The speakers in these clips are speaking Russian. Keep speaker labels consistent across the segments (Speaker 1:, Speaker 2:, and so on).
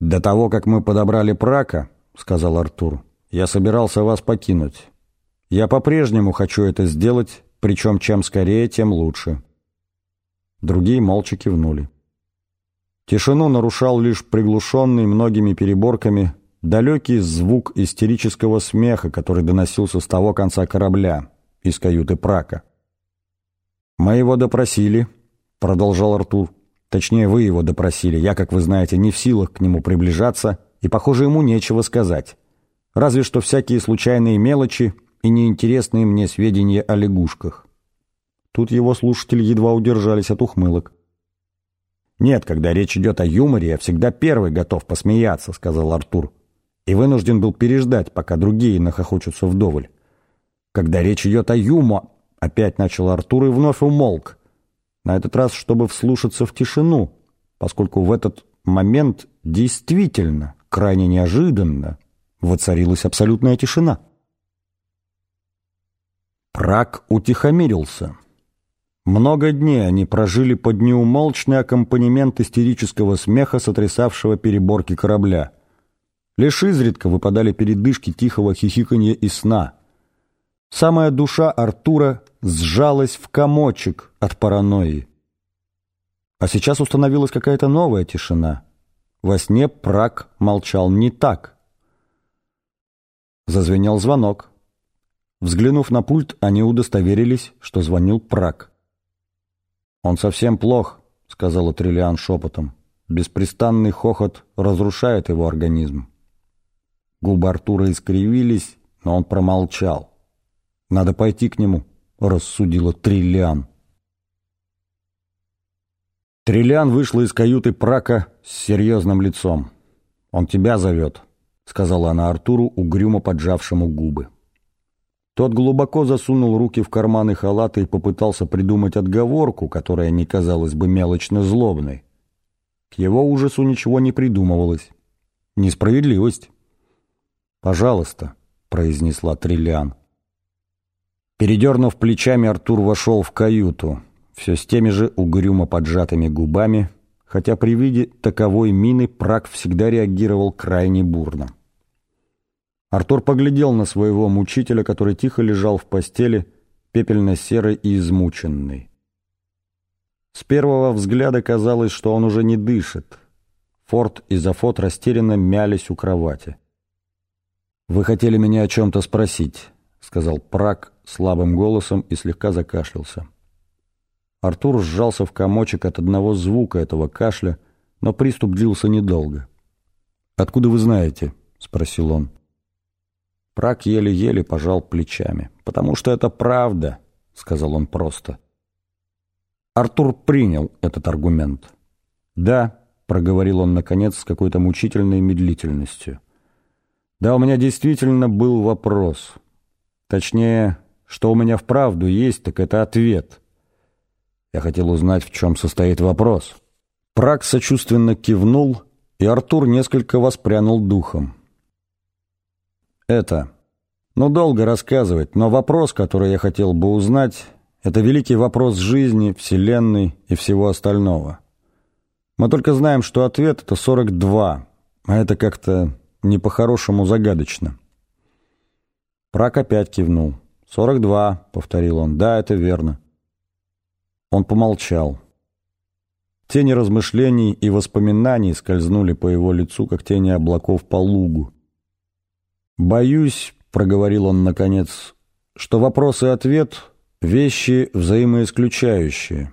Speaker 1: «До того, как мы подобрали Прака, — сказал Артур, — я собирался вас покинуть. Я по-прежнему хочу это сделать, причем чем скорее, тем лучше». Другие молча кивнули. Тишину нарушал лишь приглушенный многими переборками далекий звук истерического смеха, который доносился с того конца корабля, из каюты Прака. «Мы его допросили», — продолжал Артур. «Точнее, вы его допросили. Я, как вы знаете, не в силах к нему приближаться, и, похоже, ему нечего сказать. Разве что всякие случайные мелочи и неинтересные мне сведения о лягушках». Тут его слушатели едва удержались от ухмылок. «Нет, когда речь идет о юморе, я всегда первый готов посмеяться», — сказал Артур. «И вынужден был переждать, пока другие нахохочутся вдоволь. Когда речь идет о юмо...» — опять начал Артур и вновь умолк. На этот раз, чтобы вслушаться в тишину, поскольку в этот момент действительно, крайне неожиданно, воцарилась абсолютная тишина. Прак утихомирился. Много дней они прожили под неумолчный аккомпанемент истерического смеха, сотрясавшего переборки корабля. Лишь изредка выпадали передышки тихого хихиканья и сна. Самая душа Артура сжалась в комочек от паранойи. А сейчас установилась какая-то новая тишина. Во сне Прак молчал не так. Зазвенел звонок. Взглянув на пульт, они удостоверились, что звонил Прак. «Он совсем плох», — сказала Триллиан шепотом. «Беспрестанный хохот разрушает его организм». Губы Артура искривились, но он промолчал. «Надо пойти к нему», — рассудила Триллиан. Триллиан вышла из каюты Прака с серьезным лицом. «Он тебя зовет», — сказала она Артуру, угрюмо поджавшему губы. Тот глубоко засунул руки в карманы халата и попытался придумать отговорку, которая не казалась бы мелочно злобной. К его ужасу ничего не придумывалось. Несправедливость. «Пожалуйста», — произнесла Триллиан. Передернув плечами, Артур вошел в каюту, все с теми же угрюмо поджатыми губами, хотя при виде таковой мины Прак всегда реагировал крайне бурно. Артур поглядел на своего мучителя, который тихо лежал в постели, пепельно-серый и измученный. С первого взгляда казалось, что он уже не дышит. Форд и Зафот растерянно мялись у кровати. «Вы хотели меня о чем-то спросить», — сказал Прак слабым голосом и слегка закашлялся. Артур сжался в комочек от одного звука этого кашля, но приступ длился недолго. «Откуда вы знаете?» — спросил он. Прак еле-еле пожал плечами. «Потому что это правда», — сказал он просто. Артур принял этот аргумент. «Да», — проговорил он, наконец, с какой-то мучительной медлительностью. «Да, у меня действительно был вопрос. Точнее, что у меня вправду есть, так это ответ. Я хотел узнать, в чем состоит вопрос». Прак сочувственно кивнул, и Артур несколько воспрянул духом. Это. Ну, долго рассказывать, но вопрос, который я хотел бы узнать, это великий вопрос жизни, Вселенной и всего остального. Мы только знаем, что ответ — это 42, а это как-то не по-хорошему загадочно. Прак опять кивнул. «Сорок два», — повторил он. «Да, это верно». Он помолчал. Тени размышлений и воспоминаний скользнули по его лицу, как тени облаков по лугу. «Боюсь», — проговорил он наконец, — «что вопрос и ответ — вещи взаимоисключающие.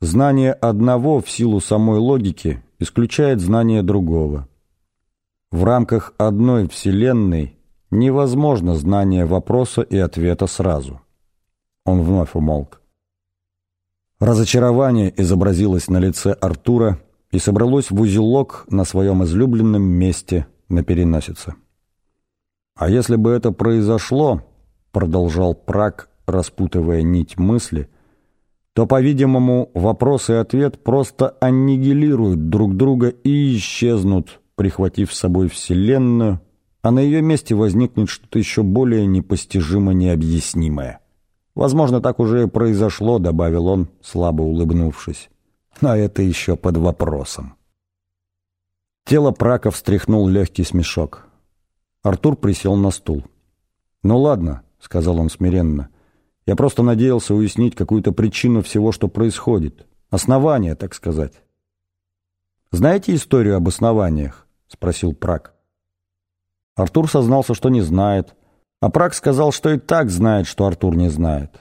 Speaker 1: Знание одного в силу самой логики исключает знание другого. В рамках одной Вселенной невозможно знание вопроса и ответа сразу». Он вновь умолк. Разочарование изобразилось на лице Артура и собралось в узелок на своем излюбленном месте на переносице. А если бы это произошло, продолжал Прак, распутывая нить мысли, то, по-видимому, вопрос и ответ просто аннигилируют друг друга и исчезнут, прихватив с собой Вселенную, а на ее месте возникнет что-то еще более непостижимо необъяснимое. Возможно, так уже и произошло, добавил он, слабо улыбнувшись. Но это еще под вопросом. Тело Прака встряхнул легкий смешок. Артур присел на стул. «Ну ладно», — сказал он смиренно. «Я просто надеялся уяснить какую-то причину всего, что происходит. Основание, так сказать». «Знаете историю об основаниях?» — спросил Прак. Артур сознался, что не знает, а Прак сказал, что и так знает, что Артур не знает.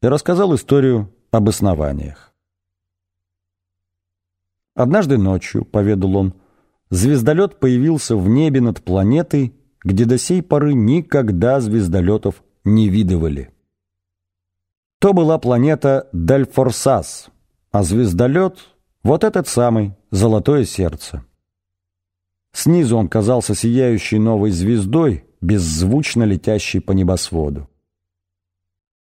Speaker 1: И рассказал историю об основаниях. Однажды ночью, поведал он, звездолет появился в небе над планетой, где до сей поры никогда звездолетов не видывали. То была планета Дальфорсас, а звездолет — вот этот самый, Золотое Сердце. Снизу он казался сияющей новой звездой, беззвучно летящей по небосводу.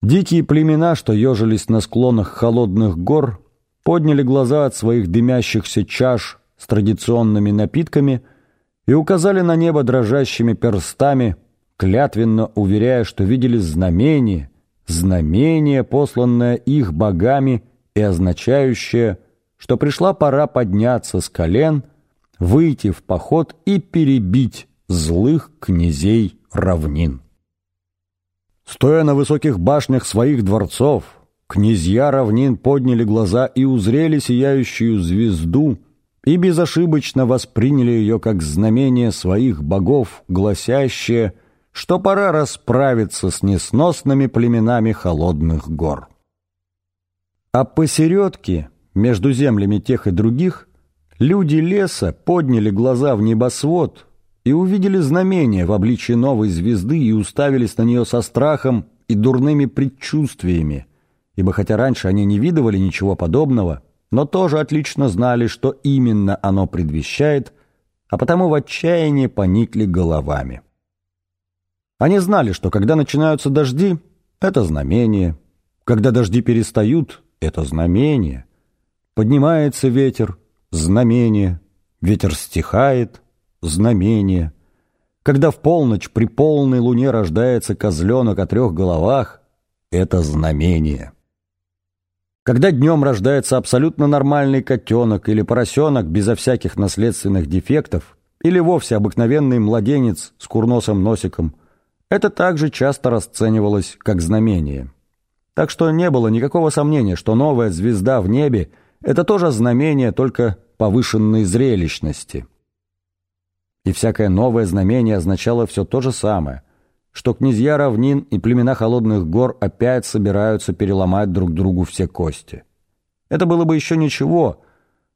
Speaker 1: Дикие племена, что ежились на склонах холодных гор, подняли глаза от своих дымящихся чаш с традиционными напитками и указали на небо дрожащими перстами, клятвенно уверяя, что видели знамение, знамение, посланное их богами и означающее, что пришла пора подняться с колен, выйти в поход и перебить злых князей равнин. Стоя на высоких башнях своих дворцов, князья равнин подняли глаза и узрели сияющую звезду и безошибочно восприняли ее как знамение своих богов, гласящее, что пора расправиться с несносными племенами холодных гор. А посередке, между землями тех и других, люди леса подняли глаза в небосвод и увидели знамение в обличье новой звезды и уставились на нее со страхом и дурными предчувствиями, ибо хотя раньше они не видывали ничего подобного, но тоже отлично знали, что именно оно предвещает, а потому в отчаянии поникли головами. Они знали, что когда начинаются дожди, это знамение, когда дожди перестают, это знамение, поднимается ветер, знамение, ветер стихает, знамение. Когда в полночь при полной луне рождается козленок о трех головах, это знамение. Когда днем рождается абсолютно нормальный котенок или поросенок безо всяких наследственных дефектов, или вовсе обыкновенный младенец с курносым носиком, это также часто расценивалось как знамение. Так что не было никакого сомнения, что новая звезда в небе – это тоже знамение только повышенной зрелищности – и всякое новое знамение означало все то же самое, что князья равнин и племена холодных гор опять собираются переломать друг другу все кости. Это было бы еще ничего,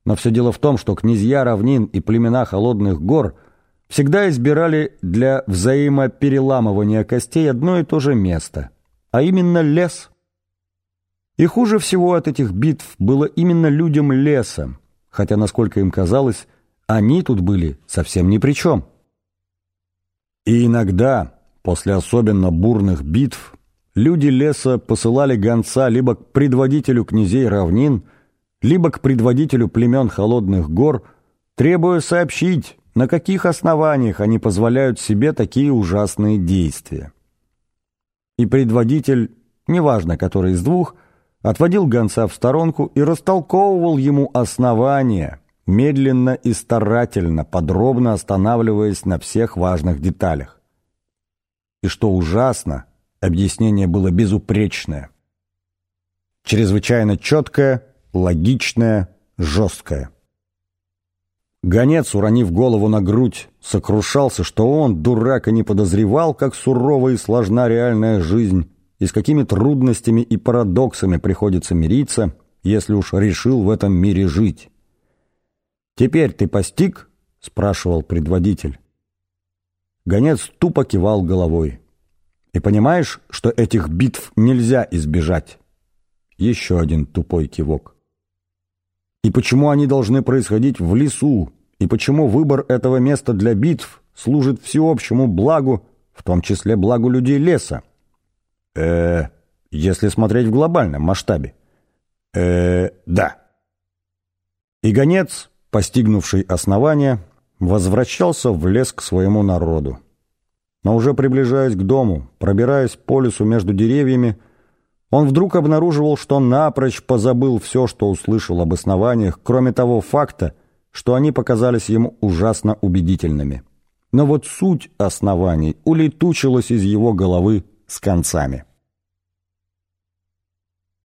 Speaker 1: но все дело в том, что князья равнин и племена холодных гор всегда избирали для взаимопереламывания костей одно и то же место, а именно лес. И хуже всего от этих битв было именно людям леса, хотя, насколько им казалось, они тут были совсем ни при чем. И иногда, после особенно бурных битв, люди леса посылали гонца либо к предводителю князей равнин, либо к предводителю племен холодных гор, требуя сообщить, на каких основаниях они позволяют себе такие ужасные действия. И предводитель, неважно который из двух, отводил гонца в сторонку и растолковывал ему основания – медленно и старательно, подробно останавливаясь на всех важных деталях. И что ужасно, объяснение было безупречное. Чрезвычайно четкое, логичное, жесткое. Гонец, уронив голову на грудь, сокрушался, что он, дурак, и не подозревал, как сурова и сложна реальная жизнь, и с какими трудностями и парадоксами приходится мириться, если уж решил в этом мире жить. «Теперь ты постиг?» — спрашивал предводитель. Гонец тупо кивал головой. «И понимаешь, что этих битв нельзя избежать?» Еще один тупой кивок. «И почему они должны происходить в лесу? И почему выбор этого места для битв служит всеобщему благу, в том числе благу людей леса?» Э если смотреть в глобальном масштабе. э да. И гонец постигнувший основание, возвращался в лес к своему народу. Но уже приближаясь к дому, пробираясь по лесу между деревьями, он вдруг обнаруживал, что напрочь позабыл все, что услышал об основаниях, кроме того факта, что они показались ему ужасно убедительными. Но вот суть оснований улетучилась из его головы с концами.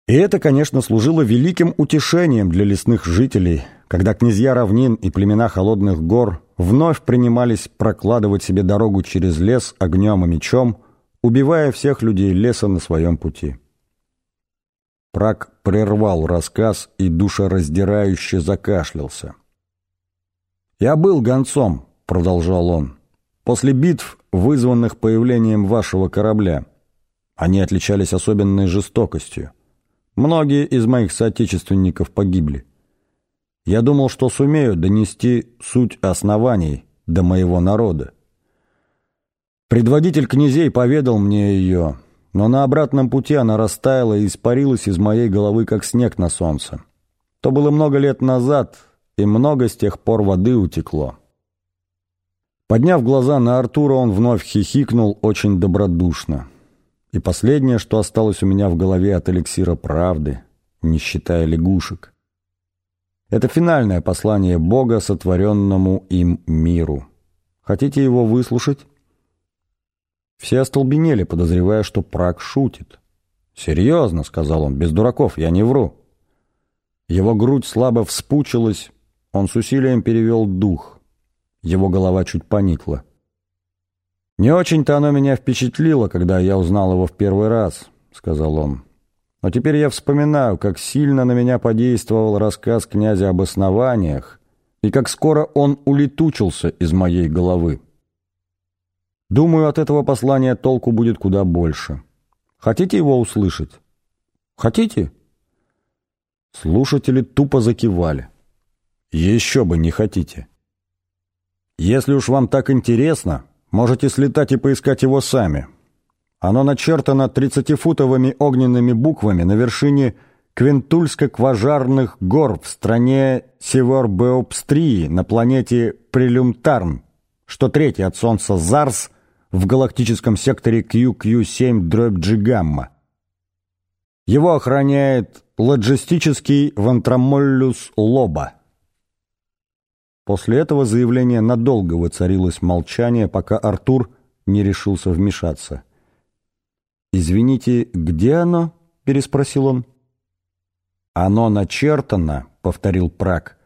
Speaker 1: И это, конечно, служило великим утешением для лесных жителей, когда князья равнин и племена холодных гор вновь принимались прокладывать себе дорогу через лес огнем и мечом, убивая всех людей леса на своем пути. Прак прервал рассказ и душераздирающе закашлялся. «Я был гонцом», — продолжал он, — «после битв, вызванных появлением вашего корабля. Они отличались особенной жестокостью. Многие из моих соотечественников погибли. Я думал, что сумею донести суть оснований до моего народа. Предводитель князей поведал мне ее, но на обратном пути она растаяла и испарилась из моей головы, как снег на солнце. То было много лет назад, и много с тех пор воды утекло. Подняв глаза на Артура, он вновь хихикнул очень добродушно. И последнее, что осталось у меня в голове от эликсира правды, не считая лягушек. Это финальное послание Бога, сотворенному им миру. Хотите его выслушать? Все остолбенели, подозревая, что Праг шутит. «Серьезно», — сказал он, — «без дураков, я не вру». Его грудь слабо вспучилась, он с усилием перевел дух. Его голова чуть поникла. «Не очень-то оно меня впечатлило, когда я узнал его в первый раз», — сказал он. «Но теперь я вспоминаю, как сильно на меня подействовал рассказ князя об основаниях и как скоро он улетучился из моей головы. Думаю, от этого послания толку будет куда больше. Хотите его услышать? Хотите?» Слушатели тупо закивали. «Еще бы не хотите». «Если уж вам так интересно...» Можете слетать и поискать его сами. Оно начертано тридцатифутовыми огненными буквами на вершине Квинтульско-Кважарных гор в стране Севербеопстрии на планете Прилюмтарн, что третий от Солнца Зарс в галактическом секторе QQ7-Джигамма. Его охраняет логистический Вантрамоллюс Лоба. После этого заявления надолго воцарилось молчание, пока Артур не решился вмешаться. «Извините, где оно?» — переспросил он. «Оно начертано», — повторил Прак,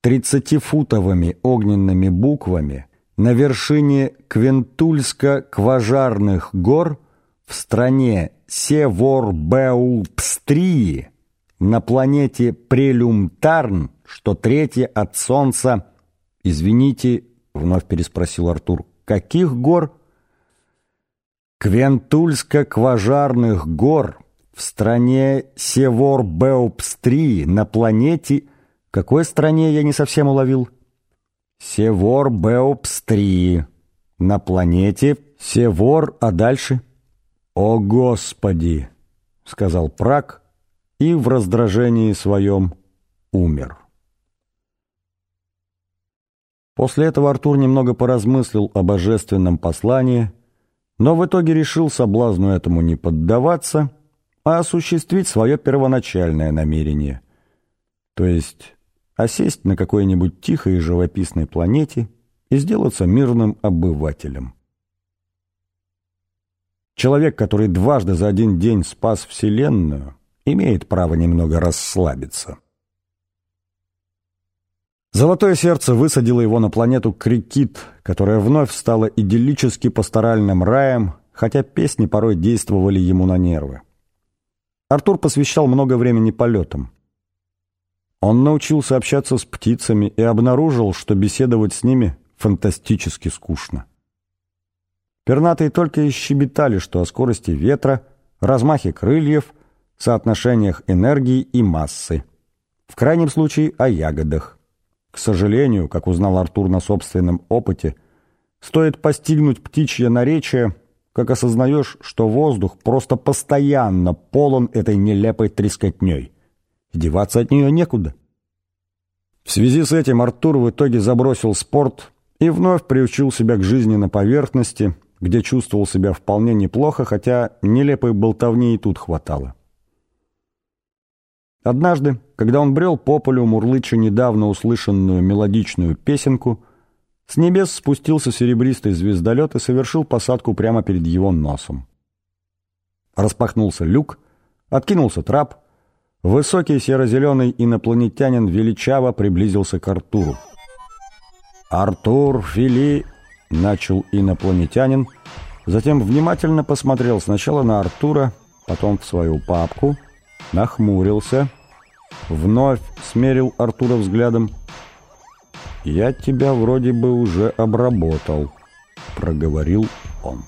Speaker 1: «тридцатифутовыми огненными буквами на вершине Квентульско-Кважарных гор в стране Севорбеупстрии на планете Прелюмтарн, что третье от Солнца «Извините», — вновь переспросил Артур, — «каких гор?» «Квентульско-кважарных гор в стране Севор-Беопстрии на планете...» «Какой стране я не совсем уловил?» «Севор-Беопстрии на планете Севор, а дальше?» «О, Господи!» — сказал Прак и в раздражении своем умер. После этого Артур немного поразмыслил о божественном послании, но в итоге решил соблазну этому не поддаваться, а осуществить свое первоначальное намерение, то есть осесть на какой-нибудь тихой и живописной планете и сделаться мирным обывателем. Человек, который дважды за один день спас Вселенную, имеет право немного расслабиться. Золотое сердце высадило его на планету Крикит, которая вновь стала идиллически пасторальным раем, хотя песни порой действовали ему на нервы. Артур посвящал много времени полетам. Он научился общаться с птицами и обнаружил, что беседовать с ними фантастически скучно. Пернатые только и щебетали, что о скорости ветра, размахе крыльев, соотношениях энергии и массы. В крайнем случае о ягодах. К сожалению, как узнал Артур на собственном опыте, стоит постигнуть птичье наречие, как осознаешь, что воздух просто постоянно полон этой нелепой трескотней. И деваться от нее некуда. В связи с этим Артур в итоге забросил спорт и вновь приучил себя к жизни на поверхности, где чувствовал себя вполне неплохо, хотя нелепой болтовни и тут хватало. Однажды, когда он брел по полю, мурлыча недавно услышанную мелодичную песенку, с небес спустился серебристый звездолет и совершил посадку прямо перед его носом. Распахнулся люк, откинулся трап, высокий серо-зеленый инопланетянин величаво приблизился к Артуру. «Артур Фили!» — начал инопланетянин, затем внимательно посмотрел сначала на Артура, потом в свою папку, нахмурился, вновь смерил Артура взглядом. «Я тебя вроде бы уже обработал», — проговорил он.